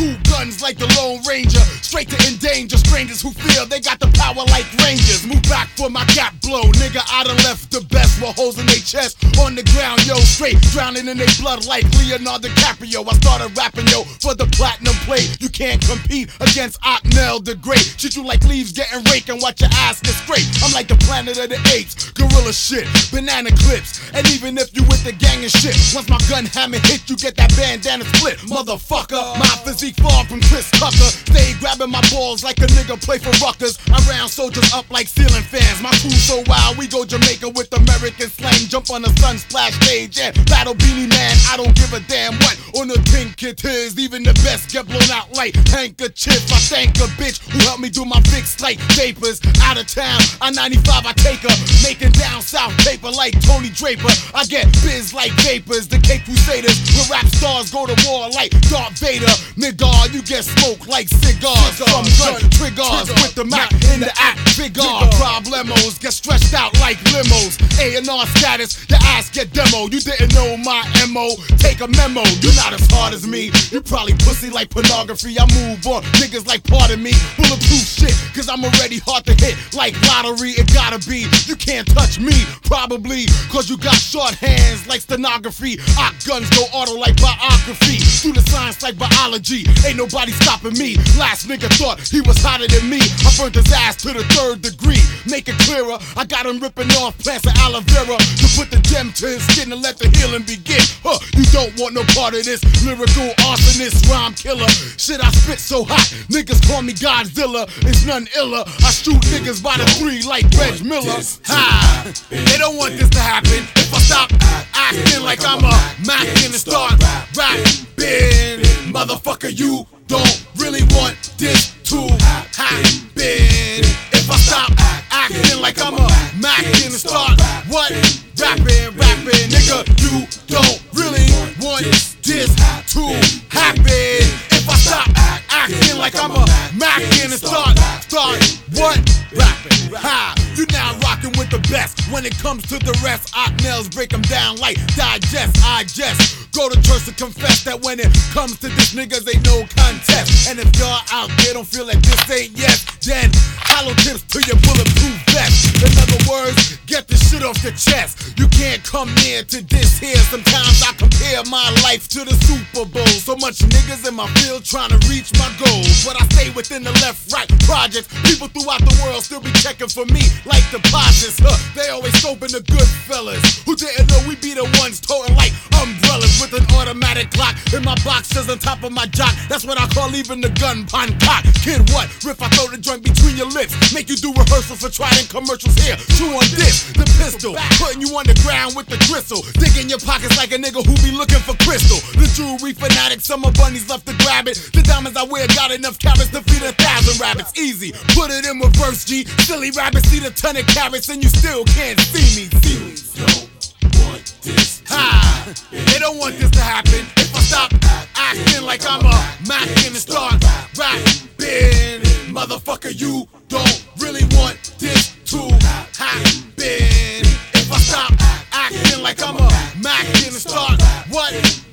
two guns like the Lone Ranger. Straight to endanger strangers who feel they got the power like Rangers. Move back for my gap blow. Nigga, I done left the best with holes in their chest. On the ground, yo, straight. Drowning in their blood like Leonardo DiCaprio. I started rapping, yo, for the platinum plate. You can't compete against Ocknell the Great. Shoot you like leaves getting raked and watch your ass get scraped. I'm like the planet of the apes. Gorilla shit, banana clips. And even if you with the gang and shit, once my gun hammer hit, you get that bandana split. Motherfucker, my physique far from Chris Tucker. Stay grabbing my balls like a nigga play for Ruckers. I round soldiers up like ceiling fans. My crew so wild, we go Jamaica with American slang. Jump on the sun splash stage and battle Beenie Man. I don't give a damn what on the pink it is. Even the best get blown out like handkerchief. I thank a bitch who helped me do my fix like vapors. Out of town, I 95, I take her. Making down south paper like Tony Draper. I get biz like vapors. The Cape Crusaders, where rap stars go to war like Darth Vader. Nigga, you get smoked like cigars from gun triggers with the Mac in the act. Figure problemos get stretched out like limos. A&R status, your ass get demo. You didn't know my MO. Take a memo. You're not as hard as me. You probably pussy like pornography. I move on niggas like part of me. Bulletproof shit, cause I'm already hard to hit like lottery. It gotta be. You can't touch me, probably, cause you got short hands like stenography. Ock guns go auto like biography. Do the science like biology. Ain't nobody stopping me. Last nigga thought he was hotter than me. I burnt his ass to the third degree. Make it clearer, I got him ripping off plants of aloe vera to put the gem to his skin and let the healing begin. Huh, you don't want no part of this lyrical arsonist rhyme killer. Shit, I spit so hot, niggas call me Godzilla. It's none iller. I shoot niggas by the three like Reg Miller. Ha! They don't want this to happen. If I stop acting like I'm a Mac and start rapping, motherfucker, you don't really want this Rapping, rapping, nigga, you don't really want this to happen. If I stop acting like I'm a Mac and start, start what? Rapping, ha! You now rocking with the best. When it comes to the rest, nails break them down like digest. I go to church to confess that when it comes to this, niggas ain't no contest. And if y'all out there don't feel like this ain't yes, then hollow tips to your bulletproof vest. In other words, get the shit off your chest. Come near to this here. Sometimes I compare my life to the Super Bowl. So much niggas in my field trying to reach my goals. But I stay within the left right projects. People throughout the world still be checking for me like deposits. Huh, they always scoping the good fellas who didn't know we be the ones toting like umbrellas with an automatic clock in my boxes on top of my jock. That's what I call leaving the gun pon cock. Kid, what? Rip, I throw the joint between your lips. Make you do rehearsals for trying commercials here. Chew on this, the pistol. Putting you on the ground with the gristle. Digging your pockets like a nigga who be looking for crystal. The jewelry fanatic, summer bunnies left to grab it. The diamonds I wear got enough carrots to feed a thousand rabbits. Easy, put it in reverse, G. Silly rabbits eat a ton of carrots and you still can't see me. See me. Don't want this. Ha! They don't want this to happen. If I stop acting like I'm a Mac and start rapping, motherfucker, you don't really want this to happen. If I stop acting like I'm a Mac and start what?